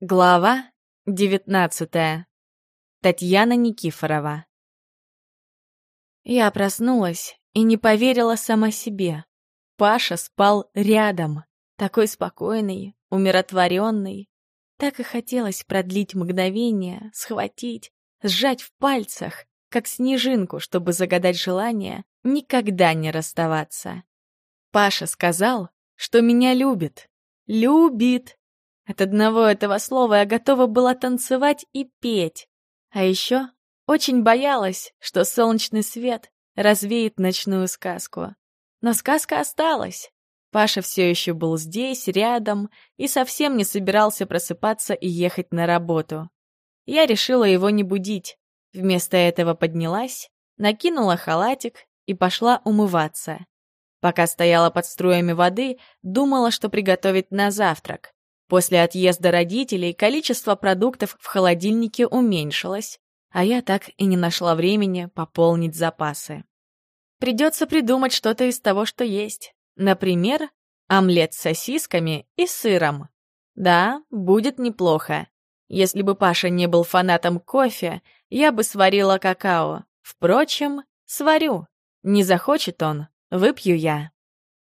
Глава девятнадцатая. Татьяна Никифорова. Я проснулась и не поверила сама себе. Паша спал рядом, такой спокойный, умиротворенный. Так и хотелось продлить мгновение, схватить, сжать в пальцах, как снежинку, чтобы загадать желание никогда не расставаться. Паша сказал, что меня любит. Любит. От одного этого слова я готова была танцевать и петь. А еще очень боялась, что солнечный свет развеет ночную сказку. Но сказка осталась. Паша все еще был здесь, рядом, и совсем не собирался просыпаться и ехать на работу. Я решила его не будить. Вместо этого поднялась, накинула халатик и пошла умываться. Пока стояла под струями воды, думала, что приготовить на завтрак. После отъезда родителей количество продуктов в холодильнике уменьшилось, а я так и не нашла времени пополнить запасы. Придется придумать что-то из того, что есть. Например, омлет с сосисками и сыром. Да, будет неплохо. Если бы Паша не был фанатом кофе, я бы сварила какао. Впрочем, сварю. Не захочет он, выпью я.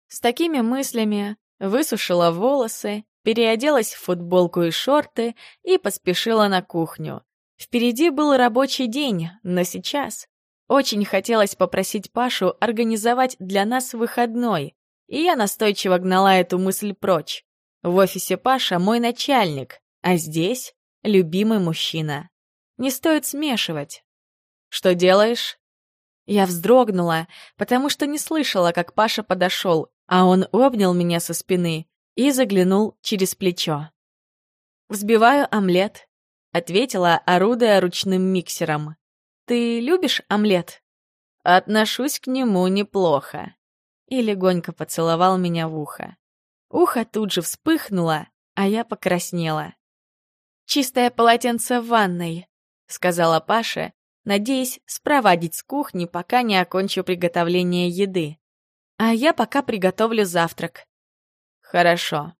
С такими мыслями высушила волосы переоделась в футболку и шорты и поспешила на кухню. Впереди был рабочий день, но сейчас очень хотелось попросить Пашу организовать для нас выходной, и я настойчиво гнала эту мысль прочь. В офисе Паша мой начальник, а здесь любимый мужчина. Не стоит смешивать. Что делаешь? Я вздрогнула, потому что не слышала, как Паша подошел, а он обнял меня со спины и заглянул через плечо. «Взбиваю омлет», — ответила, орудуя ручным миксером. «Ты любишь омлет?» «Отношусь к нему неплохо», и легонько поцеловал меня в ухо. Ухо тут же вспыхнуло, а я покраснела. «Чистое полотенце в ванной», — сказала Паша, надеясь спровадить с кухни, пока не окончу приготовление еды. «А я пока приготовлю завтрак. Хорошо.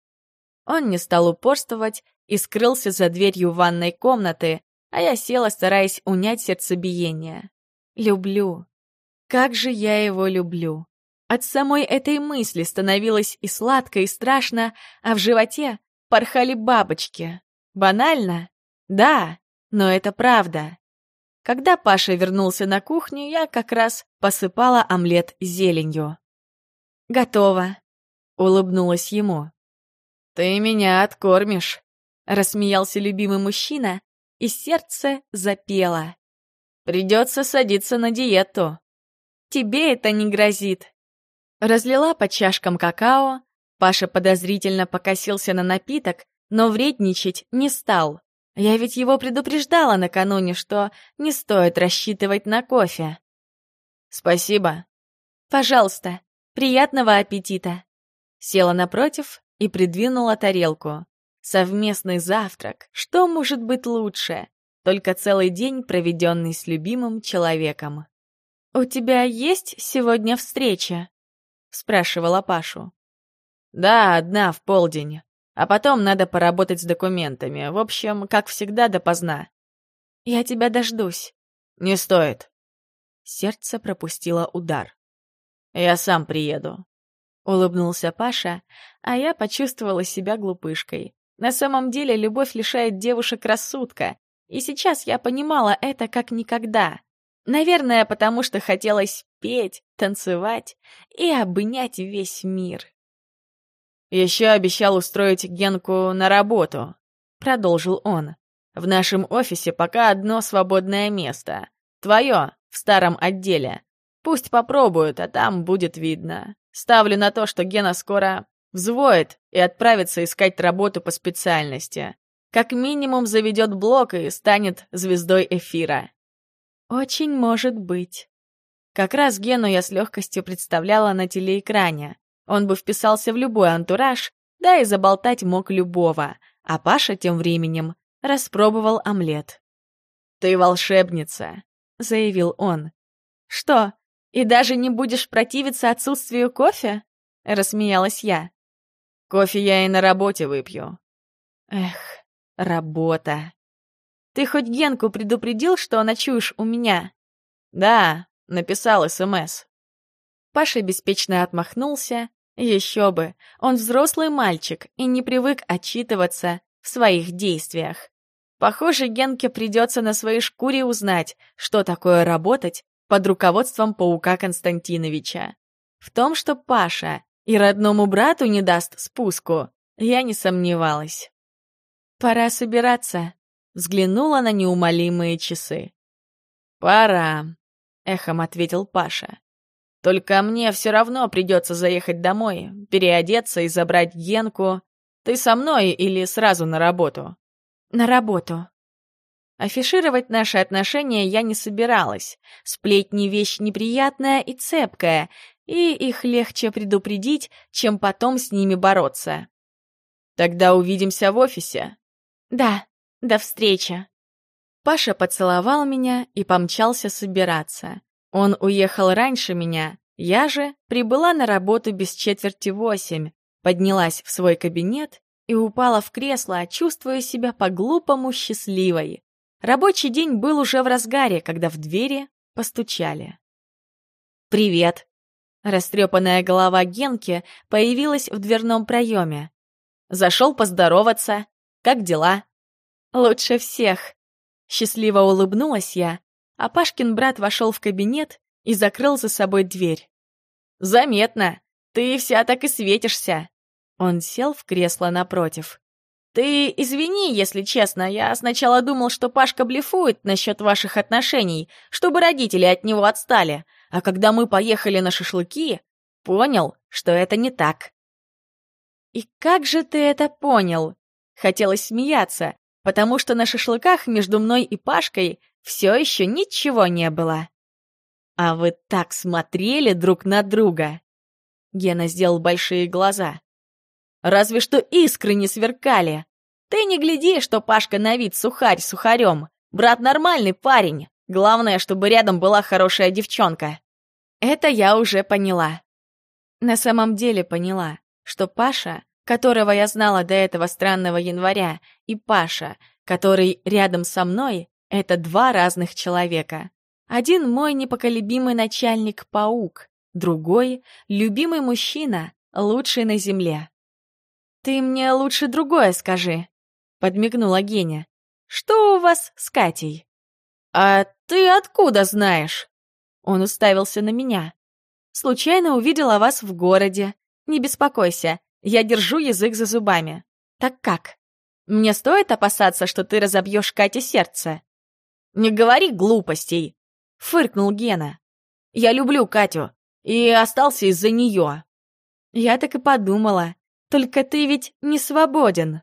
Он не стал упорствовать и скрылся за дверью ванной комнаты, а я села, стараясь унять сердцебиение. Люблю. Как же я его люблю. От самой этой мысли становилось и сладко, и страшно, а в животе порхали бабочки. Банально? Да, но это правда. Когда Паша вернулся на кухню, я как раз посыпала омлет зеленью. «Готово», улыбнулась ему. «Ты меня откормишь», — рассмеялся любимый мужчина, и сердце запело. «Придется садиться на диету». «Тебе это не грозит». Разлила по чашкам какао, Паша подозрительно покосился на напиток, но вредничать не стал. Я ведь его предупреждала накануне, что не стоит рассчитывать на кофе. «Спасибо». «Пожалуйста, приятного аппетита». Села напротив и придвинула тарелку. Совместный завтрак. Что может быть лучше? Только целый день, проведенный с любимым человеком. «У тебя есть сегодня встреча?» — спрашивала Пашу. «Да, одна в полдень. А потом надо поработать с документами. В общем, как всегда, допоздна». «Я тебя дождусь». «Не стоит». Сердце пропустило удар. «Я сам приеду. Улыбнулся Паша, а я почувствовала себя глупышкой. На самом деле любовь лишает девушек рассудка, и сейчас я понимала это как никогда. Наверное, потому что хотелось петь, танцевать и обнять весь мир. «Еще обещал устроить Генку на работу», — продолжил он. «В нашем офисе пока одно свободное место. Твое, в старом отделе. Пусть попробуют, а там будет видно. Ставлю на то, что Гена скоро взвоет и отправится искать работу по специальности. Как минимум заведет блог и станет звездой эфира. Очень может быть. Как раз Гену я с легкостью представляла на телеэкране. Он бы вписался в любой антураж, да и заболтать мог любого. А Паша тем временем распробовал омлет. «Ты волшебница», — заявил он. «Что, «И даже не будешь противиться отсутствию кофе?» — рассмеялась я. «Кофе я и на работе выпью». Эх, работа. Ты хоть Генку предупредил, что ночуешь у меня? Да, написал СМС. Паша беспечно отмахнулся. Еще бы, он взрослый мальчик и не привык отчитываться в своих действиях. Похоже, Генке придется на своей шкуре узнать, что такое работать под руководством паука Константиновича. В том, что Паша и родному брату не даст спуску, я не сомневалась. «Пора собираться», — взглянула на неумолимые часы. «Пора», — эхом ответил Паша. «Только мне все равно придется заехать домой, переодеться и забрать Генку. Ты со мной или сразу на работу?» на работу. Афишировать наши отношения я не собиралась. Сплетни — вещь неприятная и цепкая, и их легче предупредить, чем потом с ними бороться. Тогда увидимся в офисе. Да, до встречи. Паша поцеловал меня и помчался собираться. Он уехал раньше меня, я же прибыла на работу без четверти восемь, поднялась в свой кабинет и упала в кресло, чувствуя себя по-глупому счастливой. Рабочий день был уже в разгаре, когда в двери постучали. «Привет!» Растрепанная голова Генки появилась в дверном проеме. «Зашел поздороваться. Как дела?» «Лучше всех!» Счастливо улыбнулась я, а Пашкин брат вошел в кабинет и закрыл за собой дверь. «Заметно! Ты вся так и светишься!» Он сел в кресло напротив. «Ты извини, если честно, я сначала думал, что Пашка блефует насчет ваших отношений, чтобы родители от него отстали, а когда мы поехали на шашлыки, понял, что это не так». «И как же ты это понял?» Хотелось смеяться, потому что на шашлыках между мной и Пашкой все еще ничего не было. «А вы так смотрели друг на друга!» Гена сделал большие глаза. Разве что искры не сверкали. Ты не гляди, что Пашка на вид сухарь сухарем. Брат нормальный парень. Главное, чтобы рядом была хорошая девчонка. Это я уже поняла. На самом деле поняла, что Паша, которого я знала до этого странного января, и Паша, который рядом со мной, это два разных человека. Один мой непоколебимый начальник-паук, другой — любимый мужчина, лучший на земле. «Ты мне лучше другое скажи», — подмигнула Геня. «Что у вас с Катей?» «А ты откуда знаешь?» Он уставился на меня. «Случайно увидела вас в городе. Не беспокойся, я держу язык за зубами. Так как? Мне стоит опасаться, что ты разобьешь Кате сердце?» «Не говори глупостей!» — фыркнул Гена. «Я люблю Катю и остался из-за нее». Я так и подумала. Только ты ведь не свободен.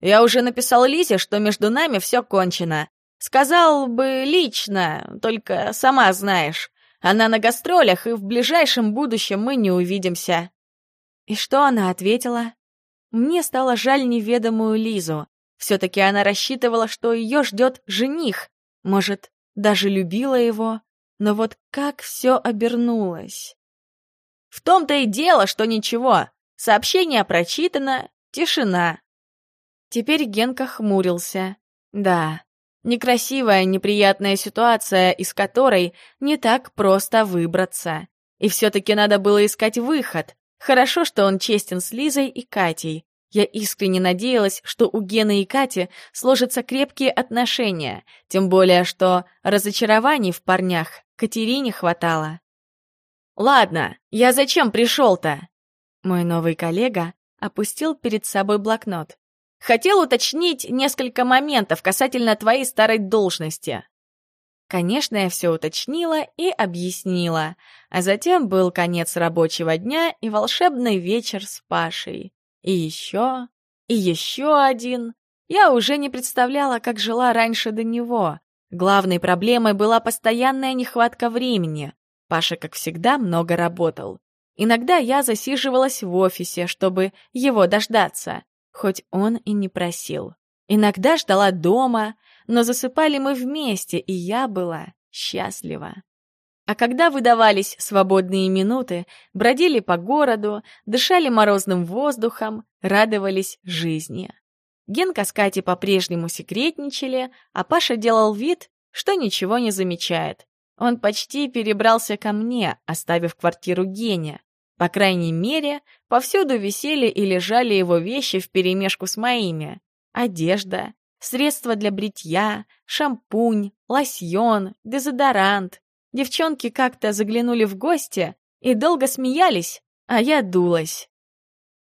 Я уже написал Лизе, что между нами все кончено. Сказал бы лично, только сама знаешь. Она на гастролях, и в ближайшем будущем мы не увидимся. И что она ответила? Мне стало жаль неведомую Лизу. Все-таки она рассчитывала, что ее ждет жених. Может, даже любила его. Но вот как все обернулось. В том-то и дело, что ничего. Сообщение прочитано, тишина. Теперь Генка хмурился. Да, некрасивая, неприятная ситуация, из которой не так просто выбраться. И все-таки надо было искать выход. Хорошо, что он честен с Лизой и Катей. Я искренне надеялась, что у Гены и Кати сложатся крепкие отношения, тем более, что разочарований в парнях Катерине хватало. «Ладно, я зачем пришел-то?» Мой новый коллега опустил перед собой блокнот. «Хотел уточнить несколько моментов касательно твоей старой должности». Конечно, я все уточнила и объяснила, а затем был конец рабочего дня и волшебный вечер с Пашей. И еще, и еще один. Я уже не представляла, как жила раньше до него. Главной проблемой была постоянная нехватка времени. Паша, как всегда, много работал. Иногда я засиживалась в офисе, чтобы его дождаться, хоть он и не просил. Иногда ждала дома, но засыпали мы вместе, и я была счастлива. А когда выдавались свободные минуты, бродили по городу, дышали морозным воздухом, радовались жизни. Генка с Катей по-прежнему секретничали, а Паша делал вид, что ничего не замечает. Он почти перебрался ко мне, оставив квартиру Гене. По крайней мере, повсюду висели и лежали его вещи вперемешку с моими. Одежда, средства для бритья, шампунь, лосьон, дезодорант. Девчонки как-то заглянули в гости и долго смеялись, а я дулась.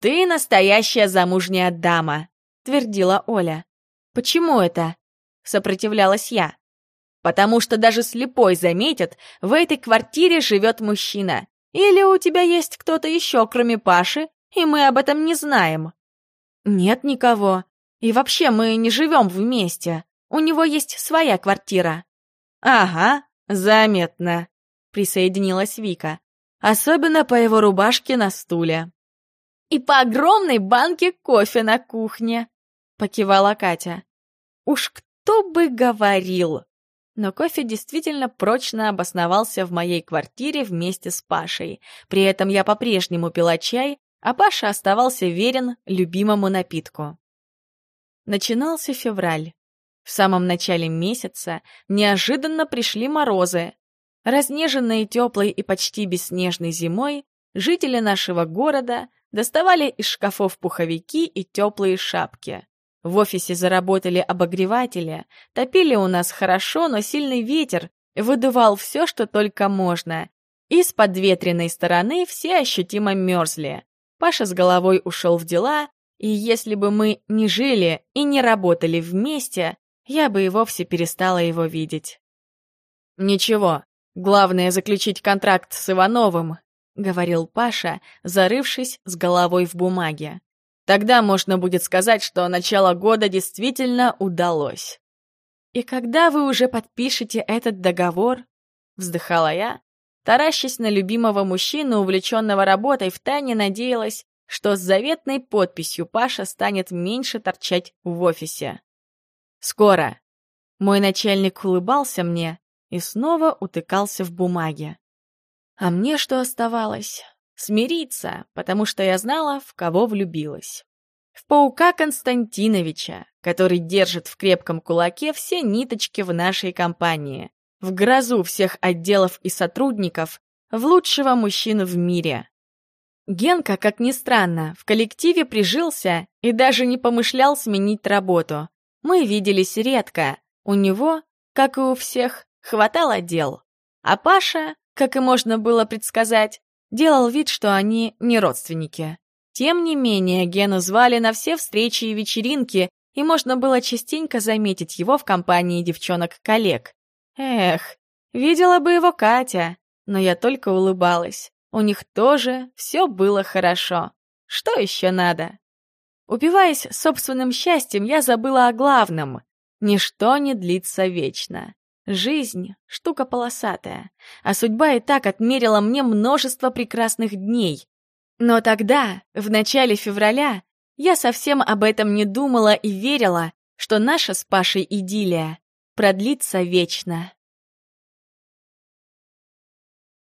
«Ты настоящая замужняя дама», — твердила Оля. «Почему это?» — сопротивлялась я. «Потому что даже слепой заметит, в этой квартире живет мужчина. Или у тебя есть кто-то еще, кроме Паши, и мы об этом не знаем?» «Нет никого. И вообще мы не живем вместе. У него есть своя квартира». «Ага, заметно», — присоединилась Вика. «Особенно по его рубашке на стуле» и по огромной банке кофе на кухне», — покивала Катя. «Уж кто бы говорил!» Но кофе действительно прочно обосновался в моей квартире вместе с Пашей. При этом я по-прежнему пила чай, а Паша оставался верен любимому напитку. Начинался февраль. В самом начале месяца неожиданно пришли морозы. Разнеженные теплой и почти бесснежной зимой, жители нашего города доставали из шкафов пуховики и теплые шапки. В офисе заработали обогреватели, топили у нас хорошо, но сильный ветер выдувал все, что только можно. И с подветренной стороны все ощутимо мерзли. Паша с головой ушел в дела, и если бы мы не жили и не работали вместе, я бы и вовсе перестала его видеть. Ничего, главное заключить контракт с Ивановым, — говорил Паша, зарывшись с головой в бумаге. «Тогда можно будет сказать, что начало года действительно удалось». «И когда вы уже подпишете этот договор?» — вздыхала я, таращась на любимого мужчину, увлеченного работой, втайне надеялась, что с заветной подписью Паша станет меньше торчать в офисе. «Скоро». Мой начальник улыбался мне и снова утыкался в бумаге. А мне что оставалось? Смириться, потому что я знала, в кого влюбилась. В паука Константиновича, который держит в крепком кулаке все ниточки в нашей компании, в грозу всех отделов и сотрудников, в лучшего мужчину в мире. Генка, как ни странно, в коллективе прижился и даже не помышлял сменить работу. Мы виделись редко, у него, как и у всех, хватало дел. А Паша как и можно было предсказать, делал вид, что они не родственники. Тем не менее, Гену звали на все встречи и вечеринки, и можно было частенько заметить его в компании девчонок-коллег. Эх, видела бы его Катя, но я только улыбалась. У них тоже все было хорошо. Что еще надо? Упиваясь собственным счастьем, я забыла о главном. Ничто не длится вечно. Жизнь — штука полосатая, а судьба и так отмерила мне множество прекрасных дней. Но тогда, в начале февраля, я совсем об этом не думала и верила, что наша с Пашей идиллия продлится вечно.